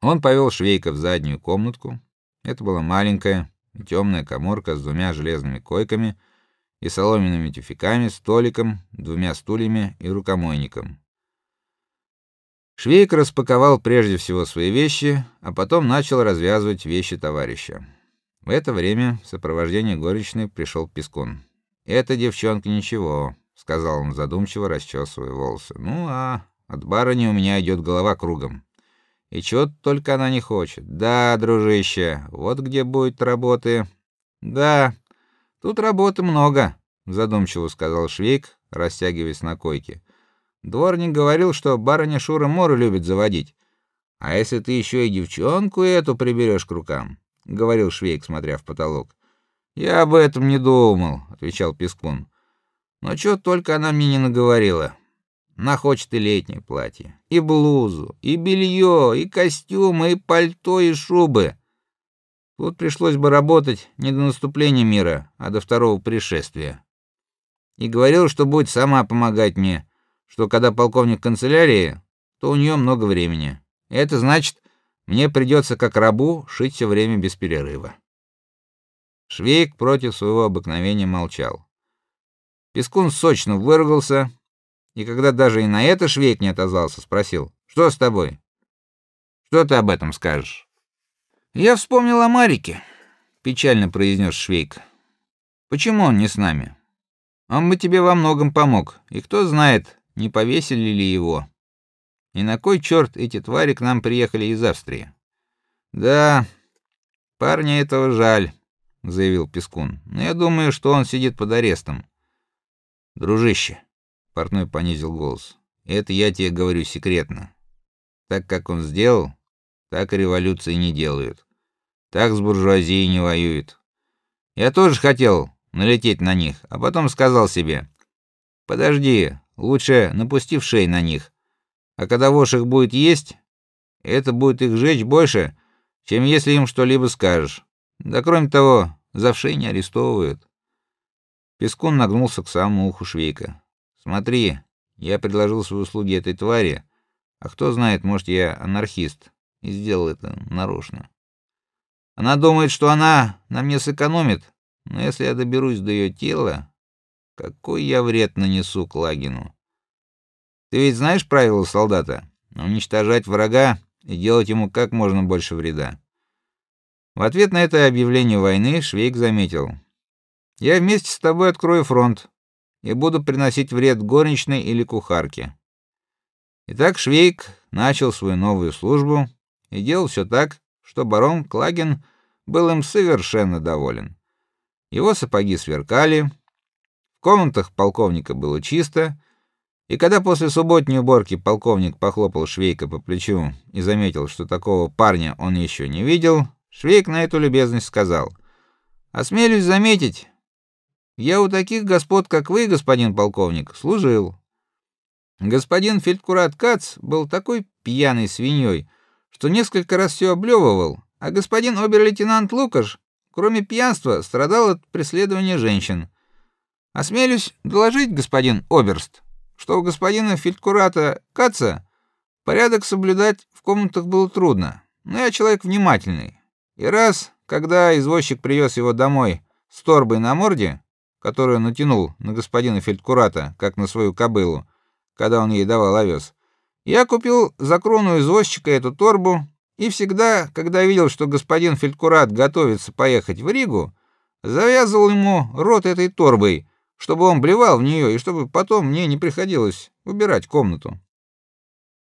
Он повел Швейка в заднюю комнатку. Это была маленькая, темная каморка с двумя железными койками и соломенными тюфяками, столиком, двумя стульями и рукомойником. Швейк распаковал прежде всего свои вещи, а потом начал развязывать вещи товарища. В это время в сопровождении горничной пришел Пескун. "Эта девчонка ничего", сказал он задумчиво, расчесывая волосы. "Ну а от барыни у меня идет голова кругом. И чего только она не хочет. Да, дружище, вот где будет работы. Да, тут работы много", задумчиво сказал Швейк, растягиваясь на койке. Дворник говорил, что барыня Шура Мору любит заводить. А если ты еще и девчонку эту приберешь к рукам, говорил Швейк, смотря в потолок. Я об этом не думал, отвечал Пескун. Но что только она мне не наговорила. Она хочет и летнее платье, и блузу, и белье, и костюмы, и пальто, и шубы. Тут пришлось бы работать не до наступления мира, а до второго пришествия. И говорил, что будет сама помогать мне что когда полковник канцелярии, то у нее много времени. Это значит, мне придется как рабу шить все время без перерыва. Швейк против своего обыкновения молчал. Пескун сочно выругался, и когда даже и на это Швейк не отозвался, спросил: "Что с тобой? Что ты об этом скажешь?" "Я вспомнил о Марике", печально произнес Швейк. "Почему он не с нами? Он бы тебе во многом помог, и кто знает, не повесили ли его. И на кой черт эти твари к нам приехали из Австрии? Да, парня этого жаль, заявил Пескун. Но я думаю, что он сидит под арестом. Дружище, портной понизил голос. Это я тебе говорю секретно. Так как он сделал, так и революции не делают. Так с буржуазией не воюют. Я тоже хотел налететь на них, а потом сказал себе: "Подожди, Лучше напустив шей на них. А когда вошь их будет есть, это будет их жечь больше, чем если им что-либо скажешь. Да кроме того, за вшей не арестовывают. Пескун нагнулся к самому уху Швейка. Смотри, я предложил свои услуги этой твари, а кто знает, может, я анархист и сделал это нарочно. Она думает, что она на мне сэкономит, но если я доберусь до ее тела, какой я вред нанесу Клагину? Ты ведь знаешь правила солдата: уничтожать врага и делать ему как можно больше вреда. В ответ на это объявление войны Швейк заметил: "Я вместе с тобой открою фронт и буду приносить вред горничной или кухарке". Итак, Швейк начал свою новую службу и делал все так, что барон Клагин был им совершенно доволен. Его сапоги сверкали, в комнатах полковника было чисто, и когда после субботней уборки полковник похлопал Швейка по плечу и заметил, что такого парня он еще не видел, Швейк на эту любезность сказал: "Осмелюсь заметить, я у таких господ, как вы, господин полковник, служил. Господин фельдкурат Кац был такой пьяной свиньей, что несколько раз все облевывал, а господин обер-лейтенант Лукаш, кроме пьянства, страдал от преследования женщин. Осмелюсь доложить, господин оберст, что у господина фельдкурата Каца порядок соблюдать в комнатах было трудно. Но я человек внимательный. И раз, когда извозчик привез его домой с торбой на морде, которую натянул на господина фельдкурата, как на свою кобылу, когда он ей давал овес, я купил за крону извозчика эту торбу, и всегда, когда видел, что господин фельдкурат готовится поехать в Ригу, завязывал ему рот этой торбой, чтобы он блевал в нее и чтобы потом мне не приходилось убирать комнату.